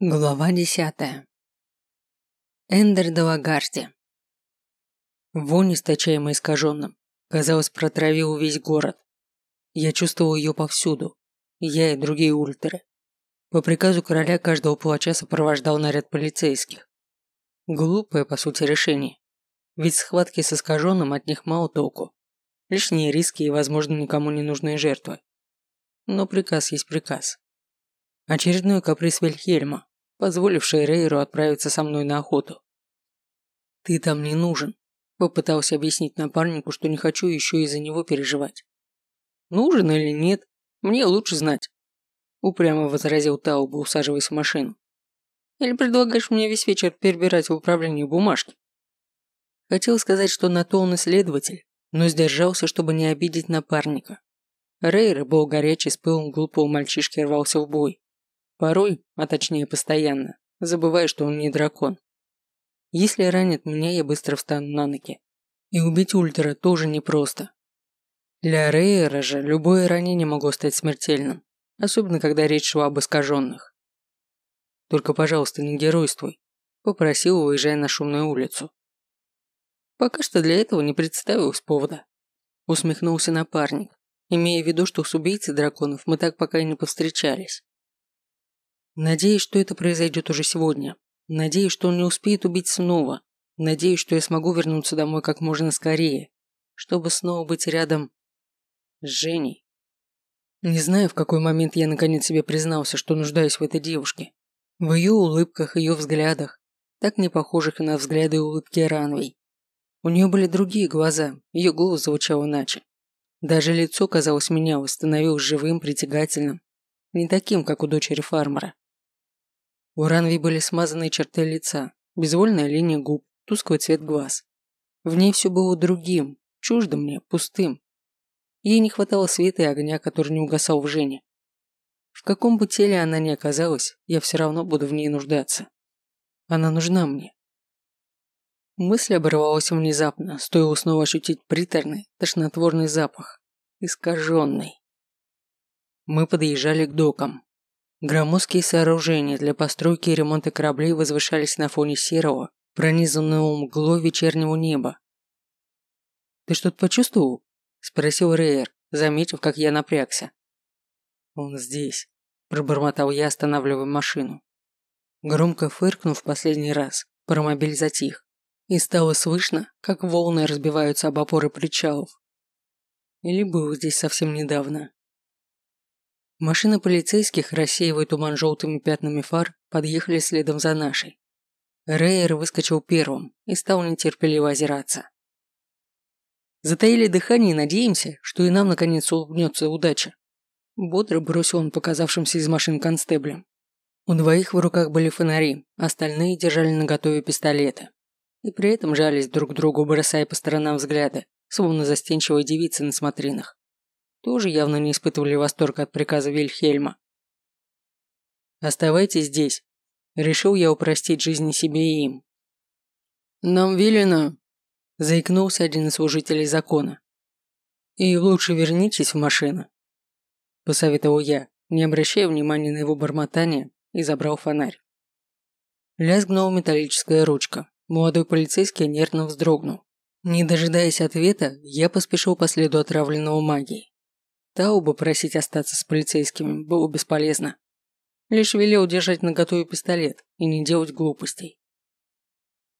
Глава десятая. Эндер де Лагарди. Вонь, источаемая искаженным, казалось, протравил весь город. Я чувствовал ее повсюду. Я и другие ультры. По приказу короля каждого получаса сопровождал наряд полицейских. Глупое, по сути, решение. Ведь схватки с искаженным от них мало толку. Лишние риски и, возможно, никому не нужные жертвы. Но приказ есть приказ. Очередной каприз Вильхельма, позволивший Рейру отправиться со мной на охоту. «Ты там не нужен», – попытался объяснить напарнику, что не хочу еще из-за него переживать. «Нужен или нет, мне лучше знать», – упрямо возразил Тауба, усаживаясь в машину. «Или предлагаешь мне весь вечер перебирать в управлении бумажки?» Хотел сказать, что на то он исследователь, но сдержался, чтобы не обидеть напарника. Рейр был горячий, с пылом глупого мальчишки рвался в бой. Порой, а точнее постоянно, забывая, что он не дракон. Если ранит меня, я быстро встану на ноги. И убить Ультра тоже непросто. Для Рейера же любое ранение могло стать смертельным, особенно когда речь шла об искаженных. Только, пожалуйста, не геройствуй, попросил, уезжая на шумную улицу. Пока что для этого не представилось повода. Усмехнулся напарник, имея в виду, что с убийцей драконов мы так пока и не повстречались. Надеюсь, что это произойдет уже сегодня. Надеюсь, что он не успеет убить снова. Надеюсь, что я смогу вернуться домой как можно скорее, чтобы снова быть рядом с Женей. Не знаю, в какой момент я наконец себе признался, что нуждаюсь в этой девушке. В ее улыбках, ее взглядах, так не похожих на взгляды и улыбки Ранвей. У нее были другие глаза, ее голос звучал иначе. Даже лицо, казалось, менялось, становилось живым, притягательным. Не таким, как у дочери фармера. У Ранви были смазанные черты лица, безвольная линия губ, тусклый цвет глаз. В ней все было другим, чуждым мне, пустым. Ей не хватало света и огня, который не угасал в Жене. В каком бы теле она ни оказалась, я все равно буду в ней нуждаться. Она нужна мне. Мысль оборвалась внезапно, стоило снова ощутить приторный, тошнотворный запах. Искаженный. Мы подъезжали к докам. Громоздкие сооружения для постройки и ремонта кораблей возвышались на фоне серого, пронизанного мглой вечернего неба. «Ты что-то почувствовал?» – спросил Рейер, заметив, как я напрягся. «Он здесь», – пробормотал я, останавливая машину. Громко фыркнув последний раз, паромобиль затих, и стало слышно, как волны разбиваются об опоры причалов. Или был здесь совсем недавно. Машины полицейских, рассеивая туман желтыми пятнами фар, подъехали следом за нашей. Рейер выскочил первым и стал нетерпеливо озираться. Затаили дыхание и надеемся, что и нам наконец улыбнется удача. Бодро бросил он показавшимся из машин констеблем. У двоих в руках были фонари, остальные держали наготове пистолеты. И при этом жались друг к другу, бросая по сторонам взгляды, словно застенчивые девицы на смотринах тоже явно не испытывали восторга от приказа Вильхельма. «Оставайтесь здесь», – решил я упростить жизнь себе и им. «Нам велено», – заикнулся один из служителей закона. «И лучше вернитесь в машину», – посоветовал я, не обращая внимания на его бормотание, и забрал фонарь. Лязгнула металлическая ручка. Молодой полицейский нервно вздрогнул. Не дожидаясь ответа, я поспешил по следу отравленного магией. Таубу просить остаться с полицейскими было бесполезно. Лишь велел держать наготове пистолет и не делать глупостей.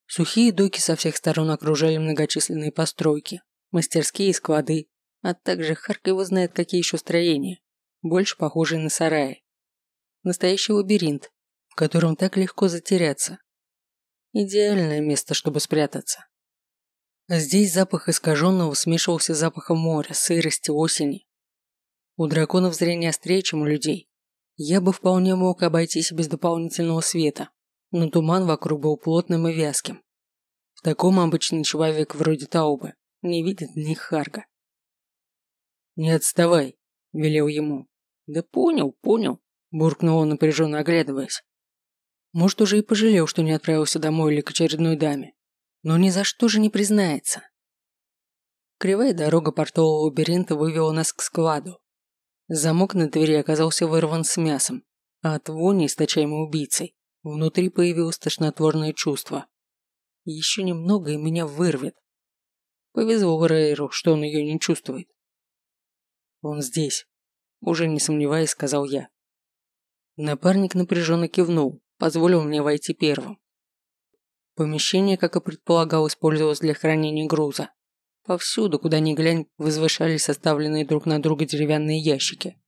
Сухие доки со всех сторон окружали многочисленные постройки, мастерские и склады, а также Харк его знает какие еще строения, больше похожие на сараи. Настоящий лабиринт, в котором так легко затеряться. Идеальное место, чтобы спрятаться. Здесь запах искаженного смешивался с запахом моря, сырости, осени у драконов зрение острее, чем у людей. Я бы вполне мог обойтись без дополнительного света, но туман вокруг был плотным и вязким. В таком обычный человек вроде Таубы не видит ни Харга. «Не отставай», – велел ему. «Да понял, понял», – буркнул он, напряженно оглядываясь. Может, уже и пожалел, что не отправился домой или к очередной даме. Но ни за что же не признается. Кривая дорога портового лабиринта вывела нас к складу. Замок на двери оказался вырван с мясом, а от вони, источаемой убийцей, Внутри появилось тошнотворное чувство. Еще немного и меня вырвет. Повезло Рейру, что он ее не чувствует. Он здесь. Уже не сомневаясь, сказал я. Напарник напряженно кивнул, позволил мне войти первым. Помещение, как и предполагал, использовалось для хранения груза. Повсюду, куда ни глянь, возвышались составленные друг на друга деревянные ящики.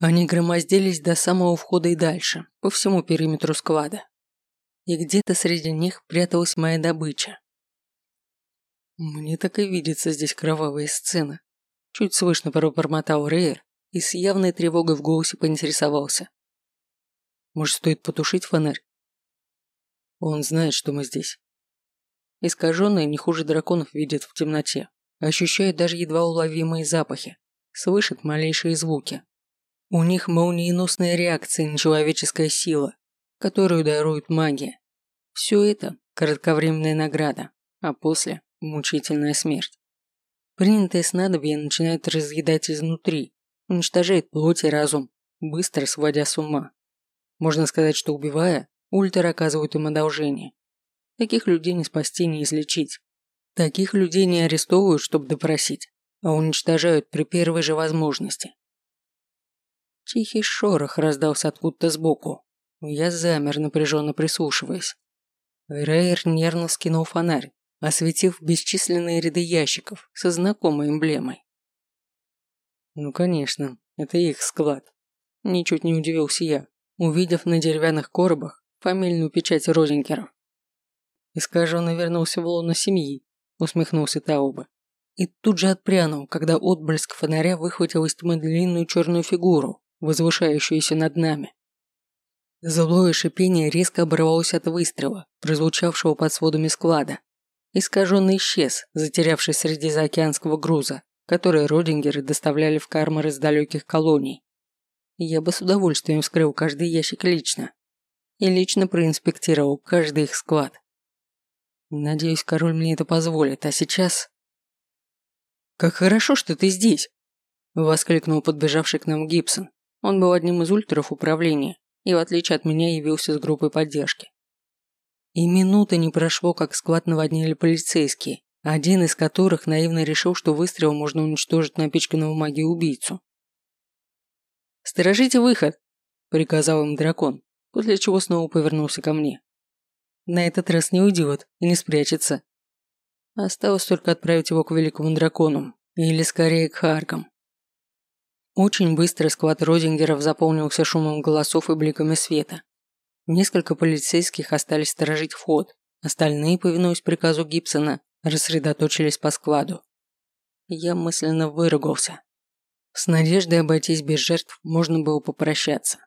Они громоздились до самого входа и дальше, по всему периметру склада. И где-то среди них пряталась моя добыча. Мне так и видится здесь кровавая сцена. Чуть слышно пробормотал Рейер и с явной тревогой в голосе поинтересовался. Может, стоит потушить фонарь? Он знает, что мы здесь. Искаженные не хуже драконов видят в темноте, ощущают даже едва уловимые запахи, слышат малейшие звуки. У них молниеносная реакция на человеческая сила, которую дарует магия. Все это – кратковременная награда, а после – мучительная смерть. Принятое снадобье начинает разъедать изнутри, уничтожает плоть и разум, быстро сводя с ума. Можно сказать, что убивая, ультра оказывают им одолжение. Таких людей не спасти, не излечить. Таких людей не арестовывают, чтобы допросить, а уничтожают при первой же возможности. Тихий шорох раздался откуда-то сбоку. Я замер, напряженно прислушиваясь. Рейер нервно скинул фонарь, осветив бесчисленные ряды ящиков со знакомой эмблемой. Ну, конечно, это их склад. Ничуть не удивился я, увидев на деревянных коробах фамильную печать Розенкеров. Искаженно вернулся в лоно семьи, усмехнулся Тауба. И тут же отпрянул, когда отблеск фонаря выхватил из тьмы длинную черную фигуру, возвышающуюся над нами. Злое шипение резко оборвалось от выстрела, прозвучавшего под сводами склада. Искаженный исчез, затерявшись среди заокеанского груза, который Родингеры доставляли в кармар из далеких колоний. Я бы с удовольствием вскрыл каждый ящик лично. И лично проинспектировал каждый их склад. Надеюсь, король мне это позволит, а сейчас... «Как хорошо, что ты здесь!» Воскликнул подбежавший к нам Гибсон. Он был одним из ультров управления и, в отличие от меня, явился с группой поддержки. И минуты не прошло, как склад наводнили полицейские, один из которых наивно решил, что выстрелом можно уничтожить напичканного магией убийцу. «Сторожите выход!» – приказал им дракон, после чего снова повернулся ко мне. «На этот раз не уйдет и не спрячется. Осталось только отправить его к великому дракону, или скорее к Харкам. Очень быстро склад Розингеров заполнился шумом голосов и бликами света. Несколько полицейских остались сторожить вход, остальные, повинуясь приказу Гибсона, рассредоточились по складу. Я мысленно выругался. С надеждой обойтись без жертв можно было попрощаться.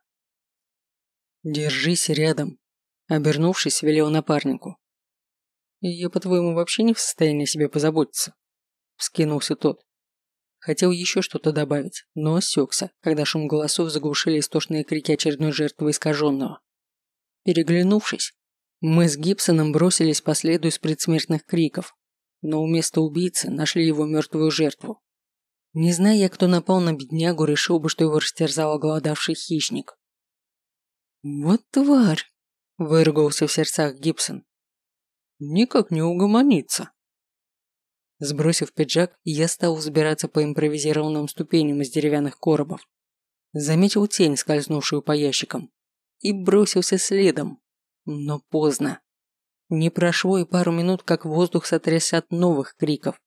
«Держись рядом», – обернувшись, велел напарнику. «Я, по-твоему, вообще не в состоянии о себе позаботиться?» – вскинулся тот. Хотел еще что-то добавить, но осекся, когда шум голосов заглушили истошные крики очередной жертвы искаженного. Переглянувшись, мы с Гибсоном бросились по следу из предсмертных криков, но у места убийцы нашли его мертвую жертву. Не зная, кто напал на беднягу, решил бы, что его растерзал оголодавший хищник. «Вот тварь!» – выругался в сердцах Гибсон. «Никак не угомонится». Сбросив пиджак, я стал взбираться по импровизированным ступеням из деревянных коробов. Заметил тень, скользнувшую по ящикам, и бросился следом. Но поздно. Не прошло и пару минут, как воздух сотрясся от новых криков.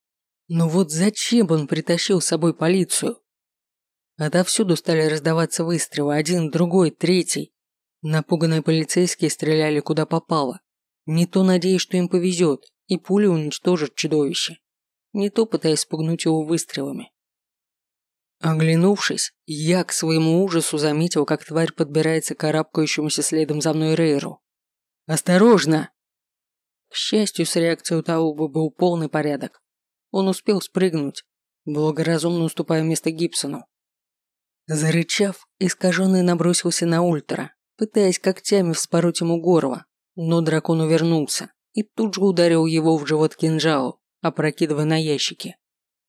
Но вот зачем он притащил с собой полицию? Отовсюду стали раздаваться выстрелы, один, другой, третий. Напуганные полицейские стреляли куда попало. Не то надеясь, что им повезет, и пули уничтожат чудовище не то пытаясь спугнуть его выстрелами. Оглянувшись, я к своему ужасу заметил, как тварь подбирается к карабкающемуся следом за мной Рейру. «Осторожно!» К счастью, с реакцией у Тауба был полный порядок. Он успел спрыгнуть, благоразумно уступая место Гибсону. Зарычав, искаженный набросился на ультра, пытаясь когтями вспороть ему горло, но дракон увернулся и тут же ударил его в живот кинжалом опрокидывая на ящики.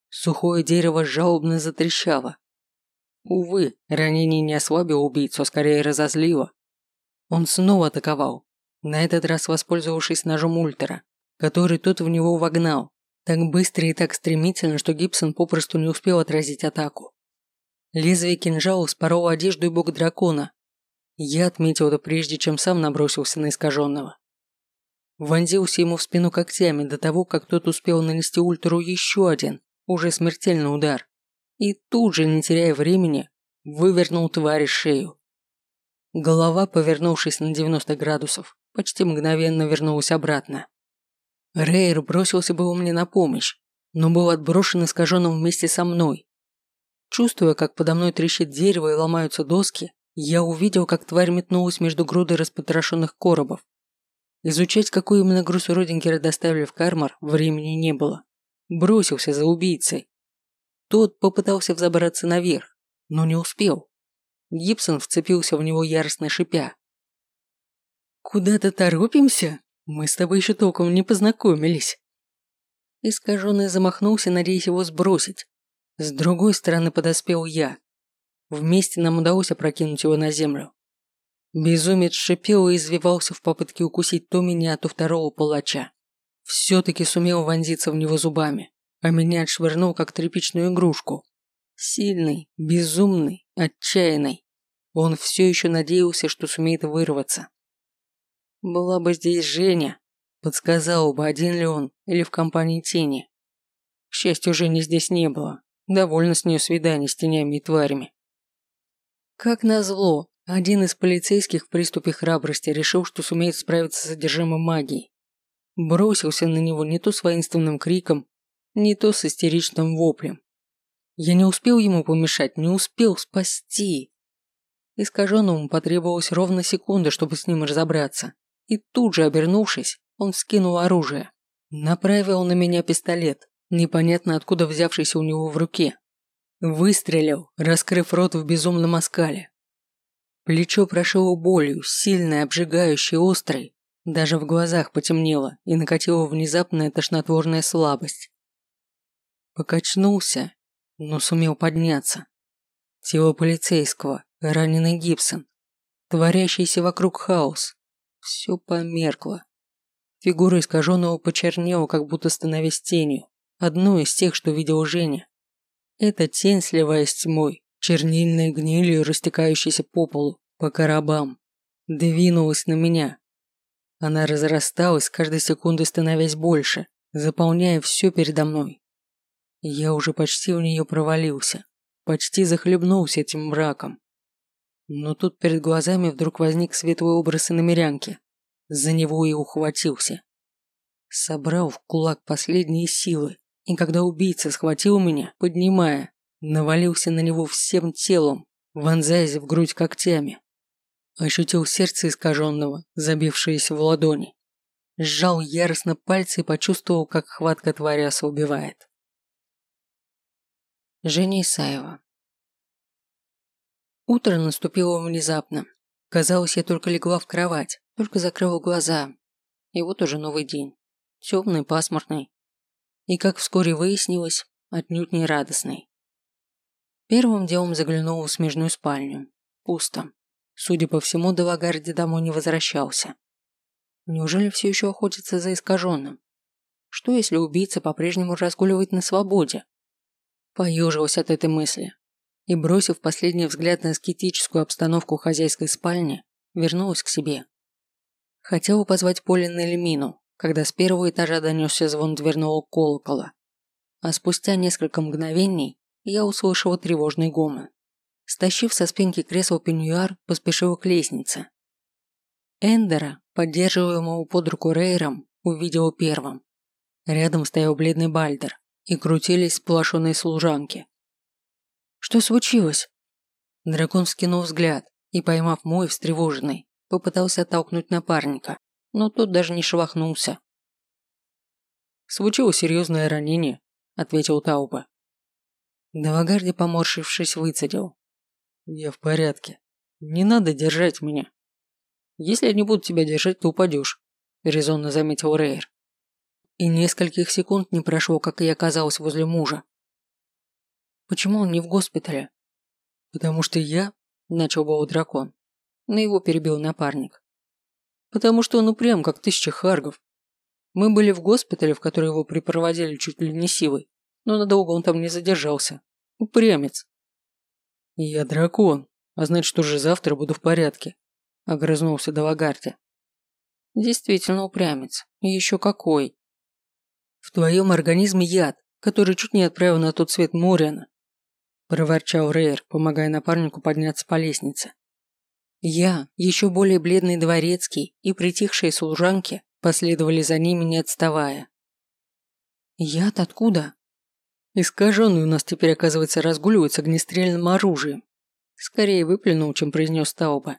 Сухое дерево жалобно затрещало. Увы, ранение не ослабило убийцу, а скорее разозлило. Он снова атаковал, на этот раз воспользовавшись ножом Ультера, который тот в него вогнал, так быстро и так стремительно, что Гибсон попросту не успел отразить атаку. Лезвие кинжала спороло одежду и бок дракона. Я отметил это прежде, чем сам набросился на искаженного. Вонзился ему в спину когтями до того, как тот успел нанести Ультеру еще один, уже смертельный удар. И тут же, не теряя времени, вывернул твари шею. Голова, повернувшись на 90 градусов, почти мгновенно вернулась обратно. Рейер бросился было мне на помощь, но был отброшен искаженным вместе со мной. Чувствуя, как подо мной трещит дерево и ломаются доски, я увидел, как тварь метнулась между грудой распотрошенных коробов. Изучать, какой именно груз Родингера доставили в Кармар, времени не было. Бросился за убийцей. Тот попытался взобраться наверх, но не успел. Гибсон вцепился в него яростно шипя. «Куда-то торопимся? Мы с тобой еще толком не познакомились». Искаженный замахнулся, надеясь его сбросить. С другой стороны подоспел я. Вместе нам удалось опрокинуть его на землю. Безумец шипел и извивался в попытке укусить то меня, то второго палача. Все-таки сумел вонзиться в него зубами, а меня отшвырнул, как тряпичную игрушку. Сильный, безумный, отчаянный. Он все еще надеялся, что сумеет вырваться. Была бы здесь Женя, подсказал бы, один ли он или в компании тени. К счастью, Жени здесь не было. Довольно с нее свиданий с тенями и тварями. Как назло, один из полицейских в приступе храбрости решил, что сумеет справиться с содержимым магии. Бросился на него не то с воинственным криком, не то с истеричным воплем. Я не успел ему помешать, не успел спасти. Искаженному потребовалось ровно секунда, чтобы с ним разобраться. И тут же, обернувшись, он вскинул оружие. Направил на меня пистолет, непонятно откуда взявшийся у него в руке. Выстрелил, раскрыв рот в безумном оскале. Плечо прошило болью, сильной, обжигающей, острой. Даже в глазах потемнело и накатила внезапная тошнотворная слабость. Покачнулся но сумел подняться. Тело полицейского, раненый Гибсон, творящийся вокруг хаос. Все померкло. Фигура искаженного почернела, как будто становясь тенью, одной из тех, что видел Женя. Эта тень, сливаясь с тьмой, чернильной гнилью, растекающейся по полу, по коробам, двинулась на меня. Она разрасталась, каждой секундой становясь больше, заполняя все передо мной. Я уже почти в нее провалился, почти захлебнулся этим мраком. Но тут перед глазами вдруг возник светлый образ иномерянки. За него и ухватился. Собрал в кулак последние силы, и когда убийца схватил меня, поднимая, навалился на него всем телом, вонзаясь в грудь когтями. Ощутил сердце искаженного, забившееся в ладони. Сжал яростно пальцы и почувствовал, как хватка твари ослабевает. Женя Исаева. Утро наступило внезапно. Казалось, я только легла в кровать, только закрыла глаза. И вот уже новый день. Темный, пасмурный. И, как вскоре выяснилось, отнюдь не радостный. Первым делом заглянула в смежную спальню. Пусто. Судя по всему, Делагарди домой не возвращался. Неужели все еще охотится за искаженным? Что, если убийца по-прежнему разгуливает на свободе? Поежилась от этой мысли и, бросив последний взгляд на аскетическую обстановку хозяйской спальни, вернулась к себе. Хотела позвать Полина или Мину, когда с первого этажа донесся звон дверного колокола. А спустя несколько мгновений я услышала тревожный гомон. Стащив со спинки кресла пеньюар, поспешила к лестнице. Эндера, поддерживаемого под руку Рейром, увидела первым. Рядом стоял бледный Бальдер и крутились сплошенные служанки. «Что случилось?» Дракон вскинул взгляд и, поймав мой встревоженный, попытался оттолкнуть напарника, но тот даже не шелохнулся. «Случилось серьезное ранение», – ответил Тауба. Давагарди, поморщившись, выцедил. «Я в порядке. Не надо держать меня. Если я не буду тебя держать, то упадешь», – резонно заметил Рейер. И нескольких секунд не прошло, как я оказалась возле мужа. Почему он не в госпитале? Потому что я, начал был дракон, но его перебил напарник. Потому что он упрям, как тысяча харгов. Мы были в госпитале, в который его припроводили чуть ли не силой, но надолго он там не задержался. Упрямец. Я дракон, а значит, уже завтра буду в порядке, огрызнулся Далагарти. Действительно упрямец. И еще какой. В твоем организме яд, который чуть не отправил на тот свет Мориана, проворчал Рейер, помогая напарнику подняться по лестнице. Я, еще более бледный дворецкий и притихшие служанки последовали за ними, не отставая. Яд откуда? Искаженный у нас теперь, оказывается, разгуливает с огнестрельным оружием. Скорее выплюнул, чем произнес Тауба.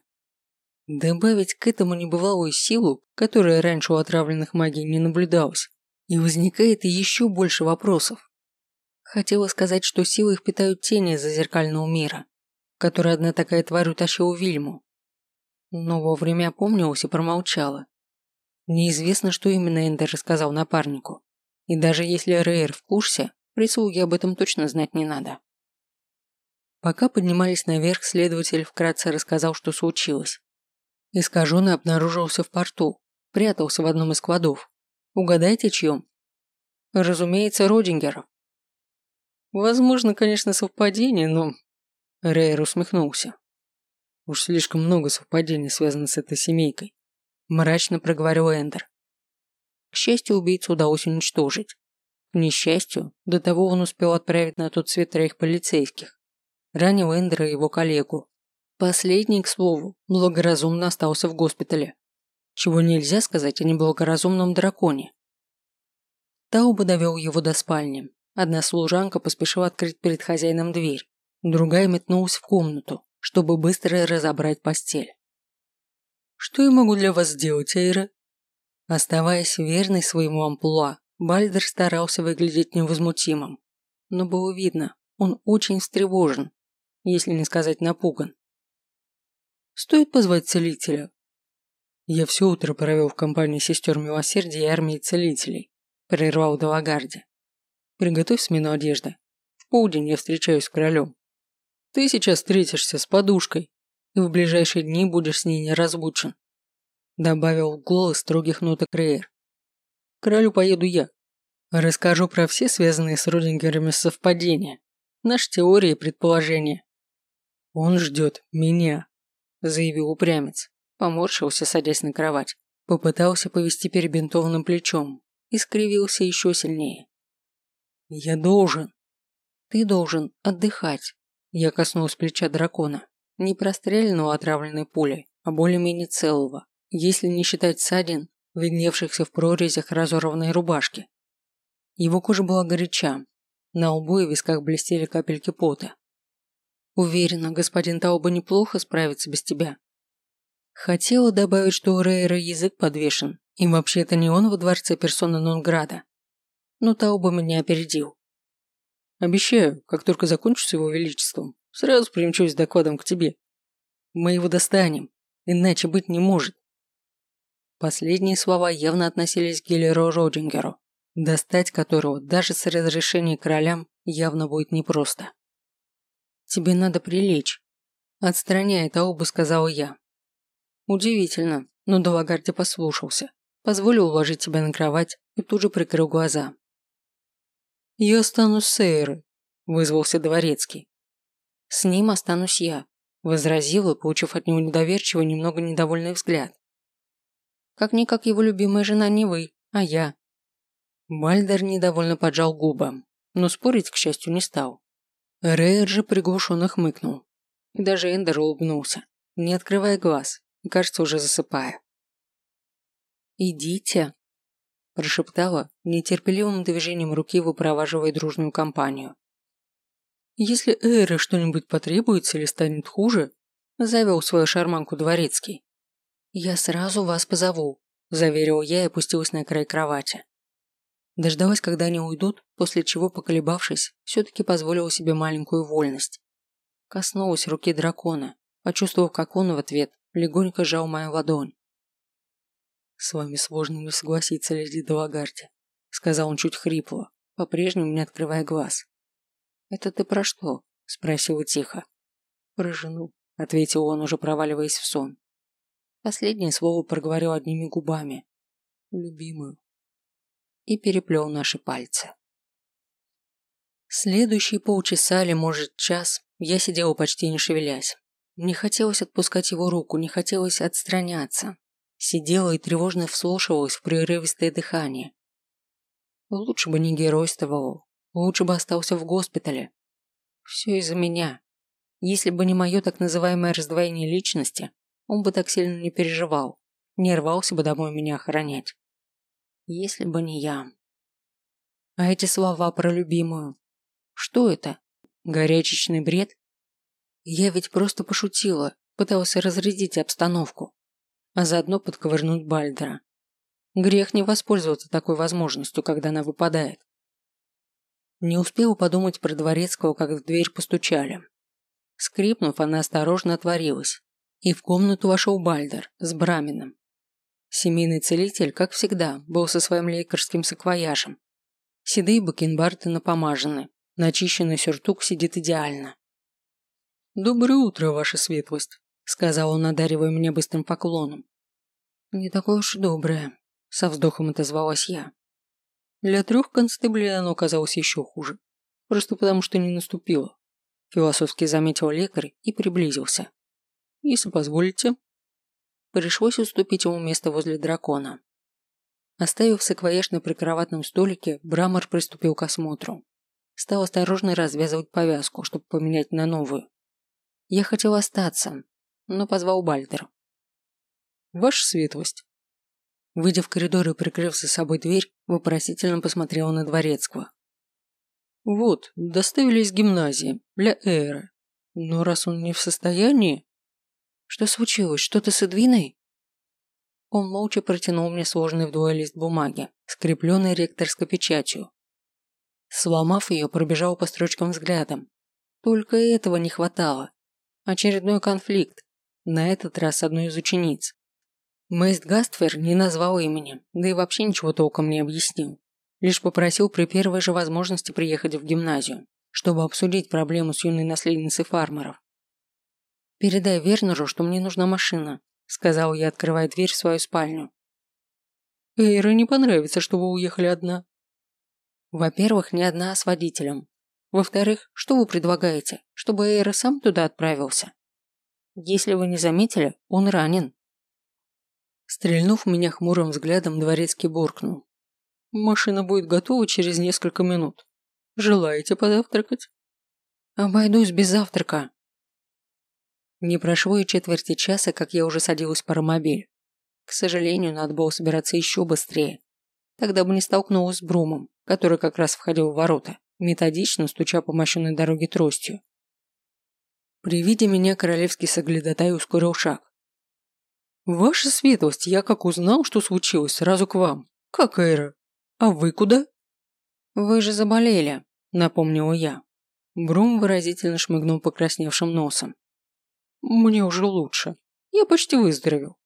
Добавить к этому небывалую силу, которая раньше у отравленных магий не наблюдалась, и возникает еще больше вопросов. Хотела сказать, что силы их питают тени из-за зеркального мира, который одна такая тварь утащила Вильму. Но вовремя опомнилась и промолчала. Неизвестно, что именно Эндер рассказал напарнику. И даже если Рейер в курсе, прислуге об этом точно знать не надо. Пока поднимались наверх, следователь вкратце рассказал, что случилось. Искаженный обнаружился в порту, прятался в одном из складов. Угадайте, чьем? Разумеется, Родингеров. Возможно, конечно, совпадение, но... Рейер усмехнулся. Уж слишком много совпадений связано с этой семейкой. Мрачно проговорил Эндер. К счастью, убийцу удалось уничтожить. К несчастью, до того он успел отправить на тот свет троих полицейских. Ранил Эндера и его коллегу, Последний, к слову, благоразумно остался в госпитале. Чего нельзя сказать о неблагоразумном драконе. Тауба довел его до спальни. Одна служанка поспешила открыть перед хозяином дверь, другая метнулась в комнату, чтобы быстро разобрать постель. «Что я могу для вас сделать, Эйра?» Оставаясь верной своему амплуа, Бальдер старался выглядеть невозмутимым. Но было видно, он очень встревожен, если не сказать напуган. Стоит позвать целителя. Я все утро провел в компании сестер милосердия и армии целителей, прервал Далагарди. Приготовь смену одежды. В полдень я встречаюсь с королем. Ты сейчас встретишься с подушкой, и в ближайшие дни будешь с ней неразлучен. Добавил голос строгих ноток Рейер. К королю поеду я. Расскажу про все связанные с Родингерами совпадения, наши теории и предположения. Он ждет меня заявил упрямец. Поморщился, садясь на кровать. Попытался повести перебинтованным плечом и скривился еще сильнее. «Я должен». «Ты должен отдыхать». Я коснулась плеча дракона. Не простреленного отравленной пулей, а более-менее целого, если не считать ссадин, видневшихся в прорезях разорванной рубашки. Его кожа была горяча, на лбу и висках блестели капельки пота. Уверена, господин Тауба неплохо справится без тебя. Хотела добавить, что у Рейра язык подвешен, и вообще-то не он во дворце персона Нонграда. Но Тауба меня опередил. Обещаю, как только закончу с его величеством, сразу примчусь с докладом к тебе. Мы его достанем, иначе быть не может. Последние слова явно относились к Гиллеру Родингеру, достать которого даже с разрешения королям явно будет непросто. Тебе надо прилечь. Отстраняй это оба, сказал я. Удивительно, но Далагарди послушался. Позволил уложить тебя на кровать и тут же прикрыл глаза. «Я останусь с Эйрой», – вызвался Дворецкий. «С ним останусь я», – возразила, получив от него недоверчивый, немного недовольный взгляд. «Как-никак его любимая жена не вы, а я». Бальдер недовольно поджал губы, но спорить, к счастью, не стал. Рейер же приглушенно хмыкнул. И даже Эндер улыбнулся, не открывая глаз, кажется, уже засыпая. «Идите», – прошептала, нетерпеливым движением руки выпроваживая дружную компанию. «Если Эйре что-нибудь потребуется или станет хуже», – завел свою шарманку дворецкий. «Я сразу вас позову», – заверил я и опустилась на край кровати. Дождалась, когда они уйдут, после чего, поколебавшись, все-таки позволила себе маленькую вольность. Коснулась руки дракона, почувствовав, как он в ответ легонько сжал мою ладонь. «С вами сложно не согласиться, леди Далагарти», — сказал он чуть хрипло, по-прежнему не открывая глаз. «Это ты про что?» — спросила тихо. «Про жену», — ответил он, уже проваливаясь в сон. Последнее слово проговорил одними губами. Любимую. И переплел наши пальцы. Следующие полчаса или, может, час я сидела почти не шевелясь. Не хотелось отпускать его руку, не хотелось отстраняться. Сидела и тревожно вслушивалась в прерывистое дыхание. Лучше бы не геройствовал, лучше бы остался в госпитале. Все из-за меня. Если бы не мое так называемое раздвоение личности, он бы так сильно не переживал, не рвался бы домой меня охранять. Если бы не я. А эти слова про любимую. Что это? Горячечный бред? Я ведь просто пошутила, пытался разрядить обстановку, а заодно подковырнуть Бальдера. Грех не воспользоваться такой возможностью, когда она выпадает. Не успел подумать про Дворецкого, как в дверь постучали. Скрипнув, она осторожно отворилась, и в комнату вошел Бальдер с Брамином. Семейный целитель, как всегда, был со своим лекарским саквояжем. Седые бакенбарды напомажены, начищенный сюртук сидит идеально. «Доброе утро, ваша светлость», – сказал он, одаривая меня быстрым поклоном. «Не такое уж доброе», – со вздохом отозвалась я. Для трех констеблей оно казалось еще хуже. Просто потому, что не наступило. Философски заметил лекарь и приблизился. «Если позволите». Пришлось уступить ему место возле дракона. Оставив саквояж на прикроватном столике, Брамор приступил к осмотру. Стал осторожно развязывать повязку, чтобы поменять на новую. Я хотел остаться, но позвал Бальдер. «Ваша светлость». Выйдя в коридор и прикрыв за собой дверь, вопросительно посмотрел на Дворецкого. «Вот, доставили из гимназии, для Эра. Но раз он не в состоянии...» «Что случилось? Что-то с Эдвиной?» Он молча протянул мне сложный вдвое лист бумаги, скрепленный ректорской печатью. Сломав ее, пробежал по строчкам взглядом. Только этого не хватало. Очередной конфликт. На этот раз одной из учениц. Мэйст Гастфер не назвал имени, да и вообще ничего толком не объяснил. Лишь попросил при первой же возможности приехать в гимназию, чтобы обсудить проблему с юной наследницей фармеров. «Передай Вернеру, что мне нужна машина», – сказал я, открывая дверь в свою спальню. «Эйра не понравится, что вы уехали одна». «Во-первых, не одна, а с водителем. Во-вторых, что вы предлагаете, чтобы Эйра сам туда отправился? Если вы не заметили, он ранен. Стрельнув меня хмурым взглядом, дворецкий буркнул. Машина будет готова через несколько минут. Желаете позавтракать? Обойдусь без завтрака. Не прошло и четверти часа, как я уже садилась в паромобиль. К сожалению, надо было собираться еще быстрее. Тогда бы не столкнулась с Брумом, который как раз входил в ворота методично стуча по мощенной дороге тростью. При виде меня королевский соглядатай ускорил шаг. «Ваша светлость, я как узнал, что случилось, сразу к вам. Как Эйра? А вы куда?» «Вы же заболели», – напомнила я. Брум выразительно шмыгнул покрасневшим носом. «Мне уже лучше. Я почти выздоровел».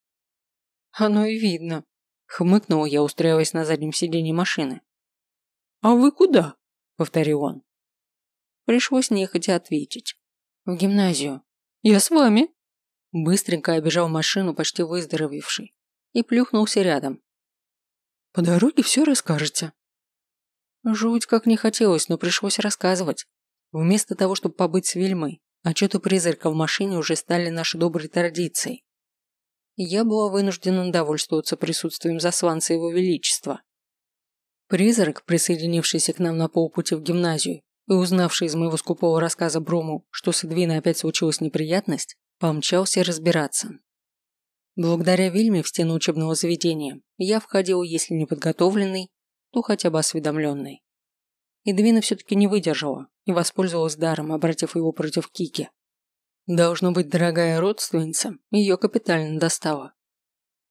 «Оно и видно», – хмыкнула я, устраиваясь на заднем сиденье машины. «А вы куда?» – повторил он. Пришлось нехотя ответить. «В гимназию». «Я с вами». Быстренько обежал машину, почти выздоровевший, и плюхнулся рядом. «По дороге все расскажете». Жуть как не хотелось, но пришлось рассказывать. Вместо того, чтобы побыть с Вильмой, отчеты призрака в машине уже стали нашей доброй традицией. Я была вынуждена довольствоваться присутствием засланца его величества. Призрак, присоединившийся к нам на полпути в гимназию и узнавший из моего скупого рассказа Брому, что с Эдвиной опять случилась неприятность, помчался разбираться. Благодаря Вильме в стену учебного заведения я входил, если не подготовленный, то хотя бы осведомленный. Эдвина все-таки не выдержала и воспользовалась даром, обратив его против Кики. Должно быть, дорогая родственница ее капитально достала.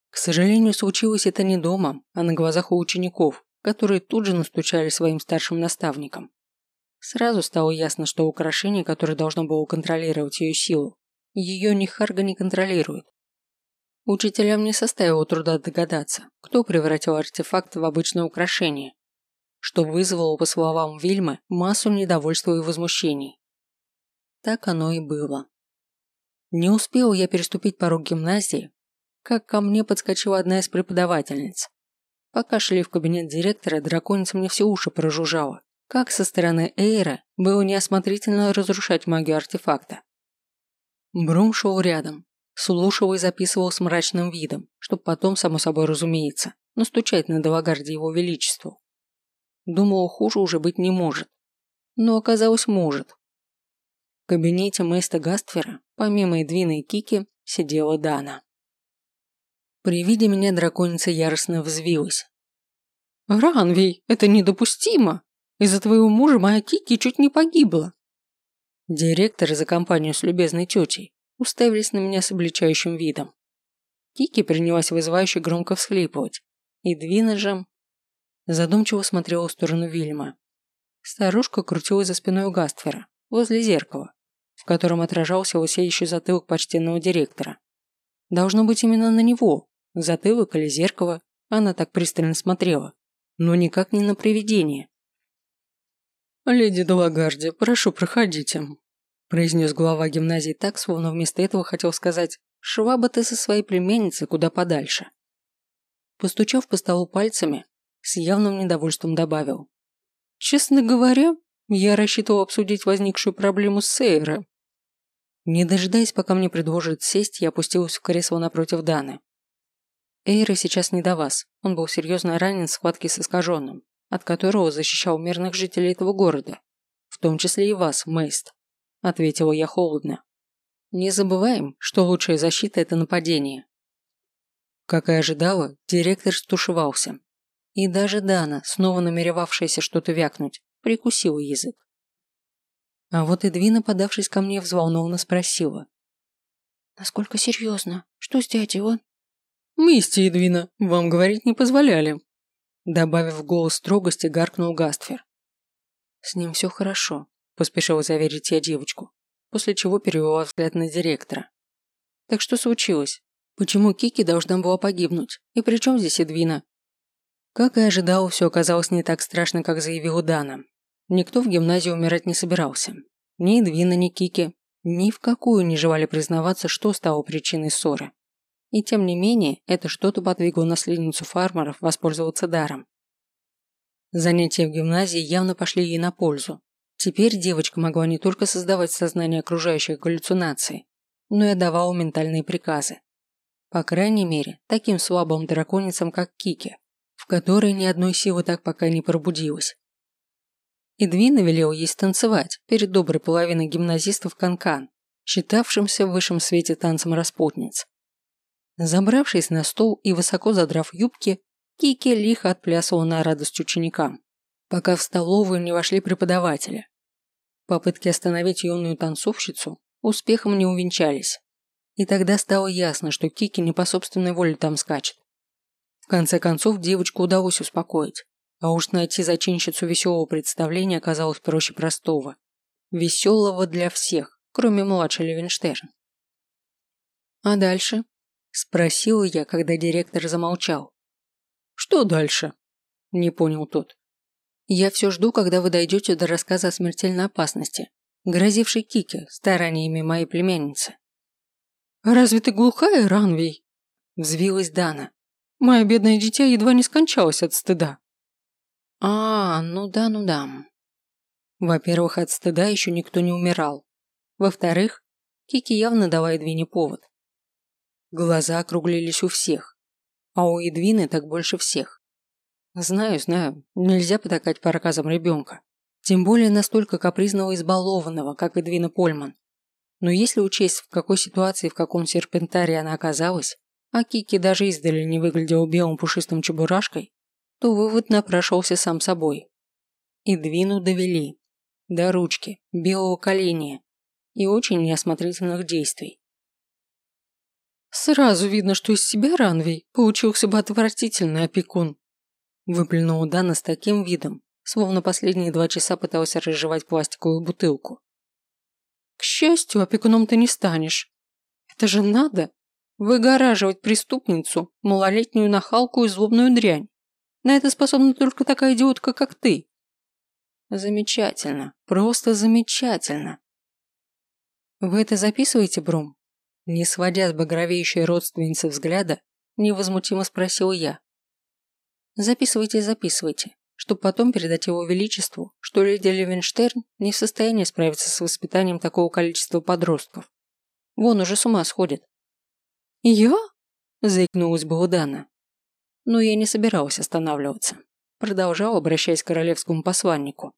К сожалению, случилось это не дома, а на глазах у учеников, которые тут же настучали своим старшим наставникам. Сразу стало ясно, что украшение, которое должно было контролировать ее силу, ее ни Харга не контролирует. Учителям не составило труда догадаться, кто превратил артефакт в обычное украшение, что вызвало, по словам Вильмы, массу недовольства и возмущений. Так оно и было. Не успел я переступить порог гимназии, как ко мне подскочила одна из преподавательниц. Пока шли в кабинет директора, драконица мне все уши прожужжала. Как со стороны Эйра было неосмотрительно разрушать магию артефакта. Брум шел рядом, слушал и записывал с мрачным видом, чтобы потом, само собой разумеется, настучать на Далагарде его величеству. Думал, хуже уже быть не может. Но оказалось, может. В кабинете Мэйста Гастфера, помимо Эдвина и Кики, сидела Дана. При виде меня драконица яростно взвилась. «Ранвей, это недопустимо! Из-за твоего мужа моя Кики чуть не погибла!» Директор за компанию с любезной тетей уставились на меня с обличающим видом. Кики принялась вызывающе громко всхлипывать, и Двина же задумчиво смотрела в сторону Вильма. Старушка крутилась за спиной у Гастфера, возле зеркала, в котором отражался лысеющий затылок почтенного директора. Должно быть именно на него, затылок или зеркало, она так пристально смотрела, но никак не на привидение. «Леди Далагарди, прошу, проходите», произнес глава гимназии так, словно вместо этого хотел сказать «Шла бы ты со своей племянницей куда подальше». Постучав по столу пальцами, с явным недовольством добавил. «Честно говоря, я рассчитывал обсудить возникшую проблему с Сейрой». Не дожидаясь, пока мне предложат сесть, я опустилась в кресло напротив Даны. Эйра сейчас не до вас. Он был серьезно ранен в схватке с искаженным, от которого защищал мирных жителей этого города, в том числе и вас, Мейст ответила я холодно. Не забываем, что лучшая защита – это нападение. Как и ожидала, директор стушевался. И даже Дана, снова намеревавшаяся что-то вякнуть, прикусила язык. А вот Эдвина, подавшись ко мне, взволнованно спросила. «Насколько серьезно? Что с дядей он?» «Мисти, Эдвина, вам говорить не позволяли», добавив в голос строгости, гаркнул Гастфер. «С ним все хорошо. Поспешила заверить я девочку, после чего перевела взгляд на директора. Так что случилось? Почему Кики должна была погибнуть? И при чем здесь Эдвина? Как и ожидал, все оказалось не так страшно, как заявила Дана. Никто в гимназии умирать не собирался. Ни Эдвина, ни Кики ни в какую не желали признаваться, что стало причиной ссоры. И тем не менее, это что-то подвигло наследницу фармеров воспользоваться даром. Занятия в гимназии явно пошли ей на пользу, Теперь девочка могла не только создавать в сознании окружающих галлюцинации, но и отдавала ментальные приказы. По крайней мере, таким слабым драконицам, как Кики, в которой ни одной силы так пока не пробудилось. Эдвина велел ей станцевать перед доброй половиной гимназистов Канкан, считавшимся в высшем свете танцем распутниц. Забравшись на стол и высоко задрав юбки, Кики лихо отплясывала на радость ученикам пока в столовую не вошли преподаватели. Попытки остановить юную танцовщицу успехом не увенчались. И тогда стало ясно, что Кики не по собственной воле там скачет. В конце концов, девочку удалось успокоить. А уж найти зачинщицу веселого представления оказалось проще простого. Веселого для всех, кроме младшей Левенштерн. «А дальше?» – спросила я, когда директор замолчал. «Что дальше?» – не понял тот. Я все жду, когда вы дойдете до рассказа о смертельной опасности, грозившей Кике стараниями моей племянницы. «Разве ты глухая, Ранвей?» – взвилась Дана. «Мое бедное дитя едва не скончалось от стыда». «А, ну да, ну да». Во-первых, от стыда еще никто не умирал. Во-вторых, Кики явно дала Эдвине повод. Глаза округлились у всех, а у Эдвины так больше всех. Знаю, знаю, нельзя потакать проказам ребенка. Тем более настолько капризного и избалованного, как Эдвина Польман. Но если учесть, в какой ситуации, в каком серпентарии она оказалась, а Кики даже издали не выглядел белым пушистым чебурашкой, то вывод напрашивался сам собой. Эдвину довели. До ручки, белого коленя и очень неосмотрительных действий. Сразу видно, что из себя Ранвей получился бы отвратительный опекун, Выплюнула Дана с таким видом, словно последние два часа пытался разжевать пластиковую бутылку. К счастью, опекуном ты не станешь. Это же надо выгораживать преступницу, малолетнюю нахалку и злобную дрянь. На это способна только такая идиотка, как ты. Замечательно, просто замечательно. Вы это записываете, Брум? Не сводя с багровеющей родственницы взгляда, невозмутимо спросил я. Записывайте, записывайте, чтобы потом передать его величеству, что леди Левенштерн не в состоянии справиться с воспитанием такого количества подростков. Вон уже с ума сходит. «Я?» – заикнулась бы Дана. Но я не собиралась останавливаться. Продолжал, обращаясь к королевскому посланнику.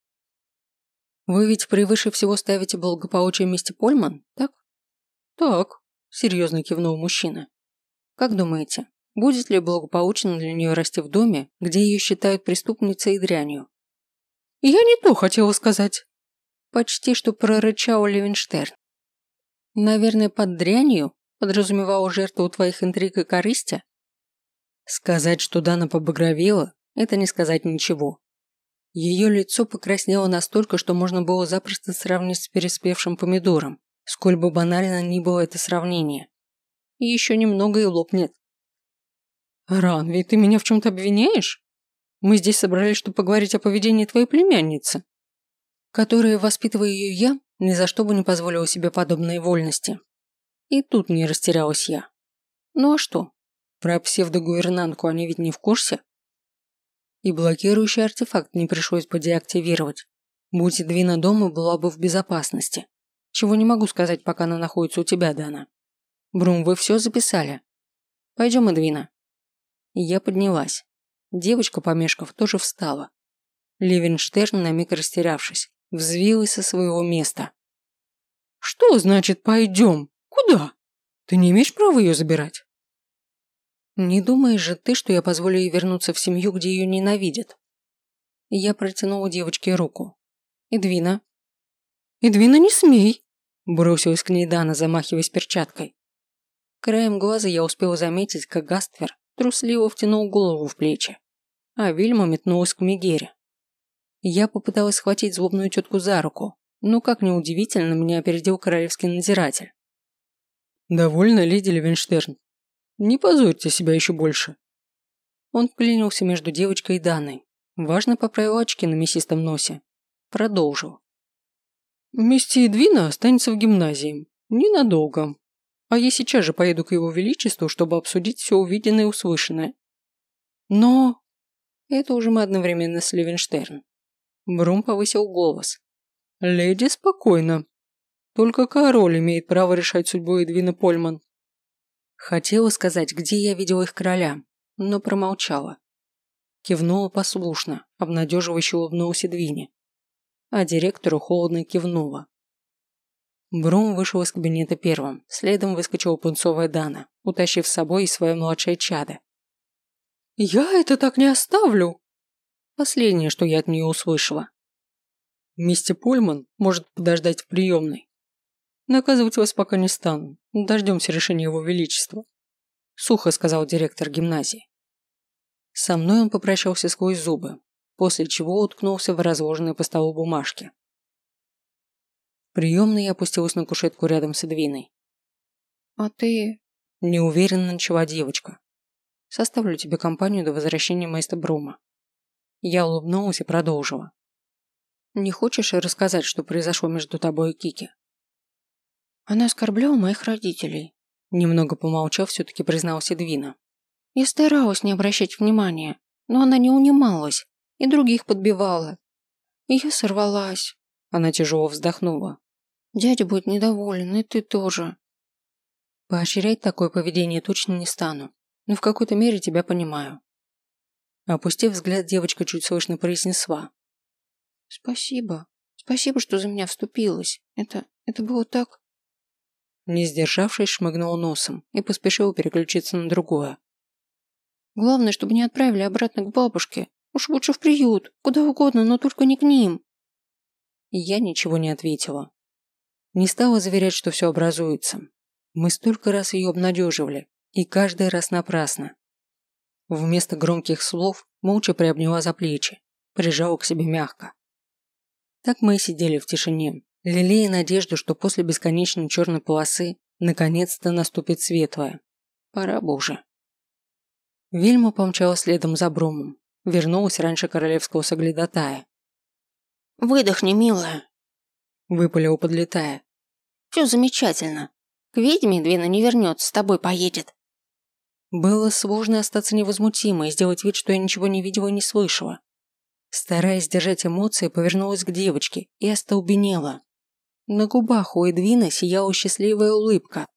«Вы ведь превыше всего ставите благополучие мисти Польман, так?» «Так», – серьезно кивнул мужчина. «Как думаете, будет ли благополучно для нее расти в доме, где ее считают преступницей и дрянью?» «Я не то хотела сказать», – почти что прорычал Левенштерн. «Наверное, под дрянью подразумевала жертву твоих интриг и корысти?» Сказать, что Дана побагровела, это не сказать ничего. Ее лицо покраснело настолько, что можно было запросто сравнить с переспевшим помидором, сколь бы банально ни было это сравнение. И еще немного и лопнет. «Ранви, ты меня в чем-то обвиняешь? Мы здесь собрались, чтобы поговорить о поведении твоей племянницы, которая, воспитывая ее я, ни за что бы не позволила себе подобные вольности. И тут не растерялась я. Ну а что? Про псевдогувернантку они ведь не в курсе. И блокирующий артефакт не пришлось бы деактивировать. Будь Эдвина дома, была бы в безопасности. Чего не могу сказать, пока она находится у тебя, Дана. Брум, вы все записали? Пойдем, Эдвина. Я поднялась. Девочка, помешков, тоже встала. Левенштерн, на миг растерявшись, взвилась со своего места. «Что значит «пойдем»? Куда? Ты не имеешь права ее забирать?» Не думаешь же ты, что я позволю ей вернуться в семью, где ее ненавидят? Я протянула девочке руку. Эдвина. Эдвина, не смей! Бросилась к ней Дана, замахиваясь перчаткой. Краем глаза я успела заметить, как Гаствер трусливо втянул голову в плечи, а Вильма метнулась к Мегере. Я попыталась схватить злобную тетку за руку, но, как неудивительно, меня опередил королевский надзиратель. «Довольно, леди Левенштерн?» Не позорьте себя еще больше. Он вклинился между девочкой и Даной. Важно поправил очки на мясистом носе. Продолжил. Мисти Эдвина останется в гимназии. Ненадолго. А я сейчас же поеду к его величеству, чтобы обсудить все увиденное и услышанное. Но... Это уже мы одновременно с Левенштерн. Брум повысил голос. «Леди, спокойно. Только король имеет право решать судьбу Эдвина Польман. Хотела сказать, где я видела их короля, но промолчала. Кивнула послушно, обнадеживающе улыбнулась Эдвине. А директору холодно кивнула. Брум вышел из кабинета первым, следом выскочила пунцовая Дана, утащив с собой и свое младшее чадо. «Я это так не оставлю!» Последнее, что я от нее услышала. Мисти Польман может подождать в приемной. Наказывать вас пока не стану. Дождемся решения его величества. Сухо сказал директор гимназии. Со мной он попрощался сквозь зубы, после чего уткнулся в разложенные по столу бумажки. В приемной я опустилась на кушетку рядом с Эдвиной. «А ты...» – неуверенно начала девочка. «Составлю тебе компанию до возвращения майстра Брума». Я улыбнулась и продолжила. «Не хочешь рассказать, что произошло между тобой и Кики?» Она оскорбляла моих родителей. Немного помолчав, все-таки призналась Эдвина. Я старалась не обращать внимания, но она не унималась и других подбивала. И я сорвалась. Она тяжело вздохнула. Дядя будет недоволен, и ты тоже. Поощрять такое поведение точно не стану, но в какой-то мере тебя понимаю. Опустив взгляд, девочка чуть слышно произнесла. Спасибо. Спасибо, что за меня вступилась. Это... это было так... Не сдержавшись, шмыгнул носом и поспешил переключиться на другое. Главное, чтобы не отправили обратно к бабушке. Уж лучше в приют, куда угодно, но только не к ним. я ничего не ответила. Не стала заверять, что все образуется. Мы столько раз ее обнадеживали, и каждый раз напрасно. Вместо громких слов молча приобняла за плечи, прижала к себе мягко. Так мы и сидели в тишине, лелея надежду, что после бесконечной черной полосы наконец-то наступит светлое. Пора бы уже. Вильма помчала следом за Брумом. Вернулась раньше королевского соглядатая. «Выдохни, милая», – выпалил, подлетая. «Все замечательно. К ведьме Двина не вернется, с тобой поедет. Было сложно остаться невозмутимой и сделать вид, что я ничего не видела и не слышала. Стараясь держать эмоции, повернулась к девочке и остолбенела. На губах у Эдвина сияла счастливая улыбка,